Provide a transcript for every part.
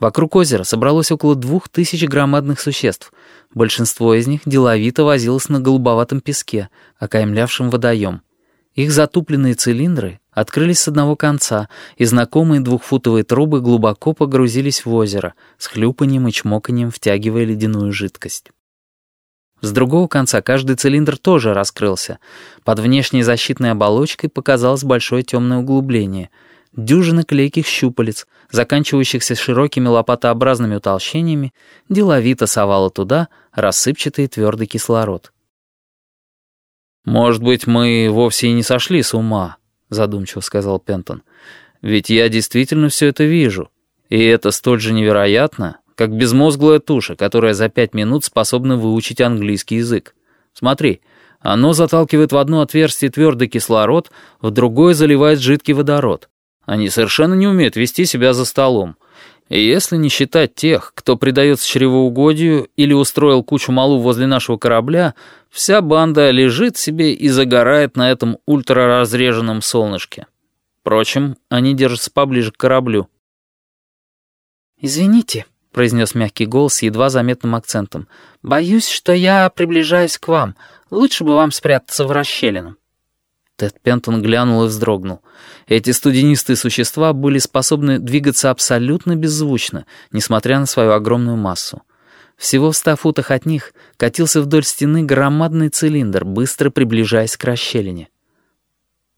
Вокруг озера собралось около двух тысяч громадных существ. Большинство из них деловито возилось на голубоватом песке, окаймлявшем водоем. Их затупленные цилиндры открылись с одного конца, и знакомые двухфутовые трубы глубоко погрузились в озеро, с хлюпанием и чмоканием втягивая ледяную жидкость. С другого конца каждый цилиндр тоже раскрылся. Под внешней защитной оболочкой показалось большое темное углубление. Дюжина клейких щупалец, заканчивающихся широкими лопатообразными утолщениями, деловито совала туда рассыпчатый твердый кислород. «Может быть, мы вовсе и не сошли с ума», — задумчиво сказал Пентон. «Ведь я действительно все это вижу. И это столь же невероятно, как безмозглая туша, которая за пять минут способна выучить английский язык. Смотри, оно заталкивает в одно отверстие твердый кислород, в другое заливает жидкий водород. Они совершенно не умеют вести себя за столом. И если не считать тех, кто предается чревоугодию или устроил кучу малу возле нашего корабля, вся банда лежит себе и загорает на этом ультраразреженном солнышке. Впрочем, они держатся поближе к кораблю. «Извините», — произнес мягкий голос с едва заметным акцентом. «Боюсь, что я приближаюсь к вам. Лучше бы вам спрятаться в расщелину». Тед Пентон глянул и вздрогнул. Эти студенистые существа были способны двигаться абсолютно беззвучно, несмотря на свою огромную массу. Всего в ста футах от них катился вдоль стены громадный цилиндр, быстро приближаясь к расщелине.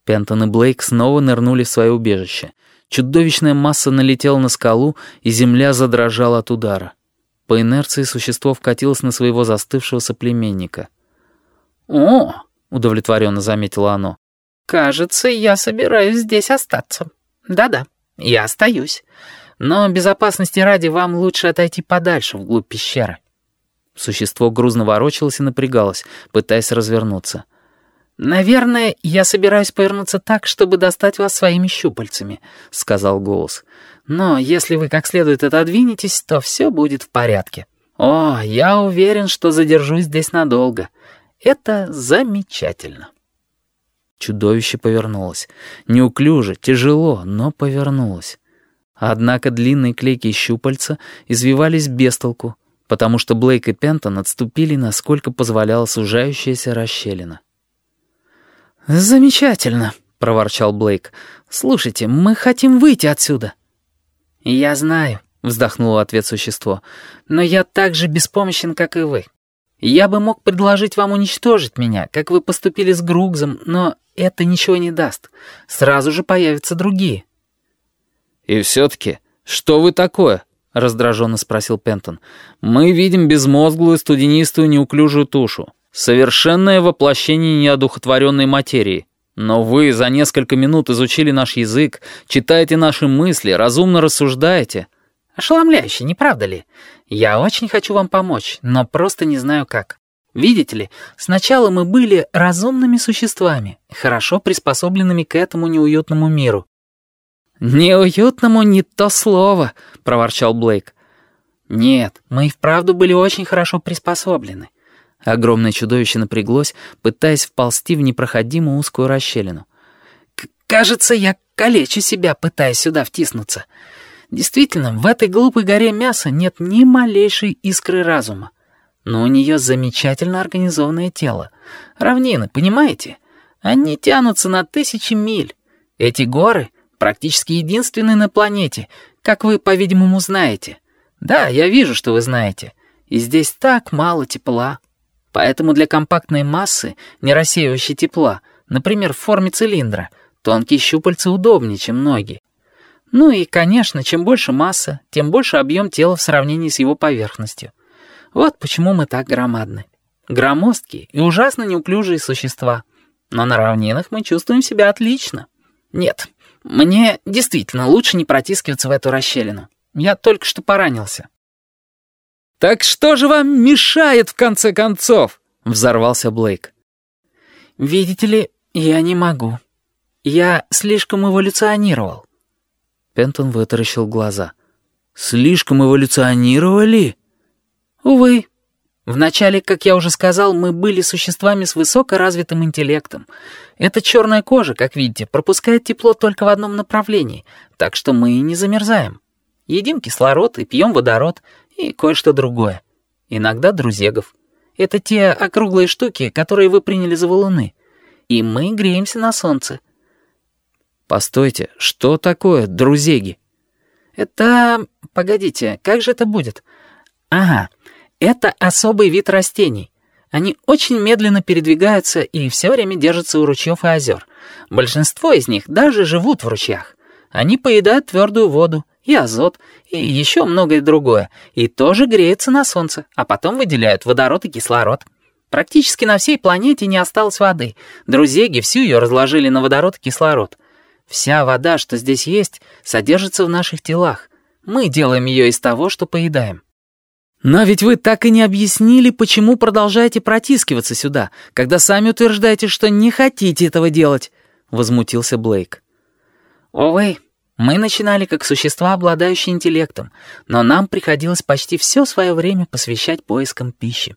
Пентон и Блейк снова нырнули в свое убежище. Чудовищная масса налетела на скалу, и земля задрожала от удара. По инерции существо вкатилось на своего застывшего соплеменника. «О!» — удовлетворенно заметило оно. «Кажется, я собираюсь здесь остаться. Да-да, я остаюсь. Но безопасности ради вам лучше отойти подальше, вглубь пещеры». Существо грузно ворочалось и напрягалось, пытаясь развернуться. «Наверное, я собираюсь повернуться так, чтобы достать вас своими щупальцами», — сказал голос. «Но если вы как следует отодвинетесь, то все будет в порядке. О, я уверен, что задержусь здесь надолго. Это замечательно». Чудовище повернулось. Неуклюже, тяжело, но повернулось. Однако длинные клейкие щупальца извивались без толку, потому что Блейк и Пентон отступили, насколько позволяла сужающаяся расщелина. «Замечательно», — проворчал Блейк. «Слушайте, мы хотим выйти отсюда». «Я знаю», — вздохнуло ответ существо, «но я так же беспомощен, как и вы. Я бы мог предложить вам уничтожить меня, как вы поступили с Гругзом, но это ничего не даст. Сразу же появятся другие». «И все-таки, что вы такое?» — раздраженно спросил Пентон. «Мы видим безмозглую, студенистую, неуклюжую тушу. Совершенное воплощение неодухотворенной материи. Но вы за несколько минут изучили наш язык, читаете наши мысли, разумно рассуждаете». «Ошеломляюще, не правда ли? Я очень хочу вам помочь, но просто не знаю как. Видите ли, сначала мы были разумными существами, хорошо приспособленными к этому неуютному миру. «Неуютному не то слово», — проворчал Блейк. «Нет, мы и вправду были очень хорошо приспособлены». Огромное чудовище напряглось, пытаясь вползти в непроходимую узкую расщелину. «Кажется, я калечу себя, пытаясь сюда втиснуться. Действительно, в этой глупой горе мяса нет ни малейшей искры разума. Но у нее замечательно организованное тело. Равнины, понимаете? Они тянутся на тысячи миль. Эти горы практически единственные на планете, как вы, по-видимому, знаете. Да, я вижу, что вы знаете. И здесь так мало тепла. Поэтому для компактной массы, не рассеивающей тепла, например, в форме цилиндра, тонкие щупальца удобнее, чем ноги. Ну и, конечно, чем больше масса, тем больше объем тела в сравнении с его поверхностью. Вот почему мы так громадны. Громоздкие и ужасно неуклюжие существа. Но на равнинах мы чувствуем себя отлично. Нет, мне действительно лучше не протискиваться в эту расщелину. Я только что поранился. «Так что же вам мешает, в конце концов?» — взорвался Блейк. «Видите ли, я не могу. Я слишком эволюционировал». Пентон вытаращил глаза. «Слишком эволюционировали?» «Увы. Вначале, как я уже сказал, мы были существами с высокоразвитым интеллектом. Эта черная кожа, как видите, пропускает тепло только в одном направлении, так что мы и не замерзаем. Едим кислород и пьем водород и кое-что другое. Иногда друзегов. Это те округлые штуки, которые вы приняли за валуны. И мы греемся на солнце. Постойте, что такое друзеги? Это... Погодите, как же это будет? Ага, это особый вид растений. Они очень медленно передвигаются и все время держатся у ручьев и озер. Большинство из них даже живут в ручьях. Они поедают твердую воду, и азот, и еще многое другое, и тоже греются на солнце, а потом выделяют водород и кислород. Практически на всей планете не осталось воды. Друзеги всю ее разложили на водород и кислород. Вся вода, что здесь есть, содержится в наших телах. Мы делаем ее из того, что поедаем. Но ведь вы так и не объяснили, почему продолжаете протискиваться сюда, когда сами утверждаете, что не хотите этого делать, возмутился Блейк. Увы, мы начинали как существа, обладающие интеллектом, но нам приходилось почти все свое время посвящать поискам пищи.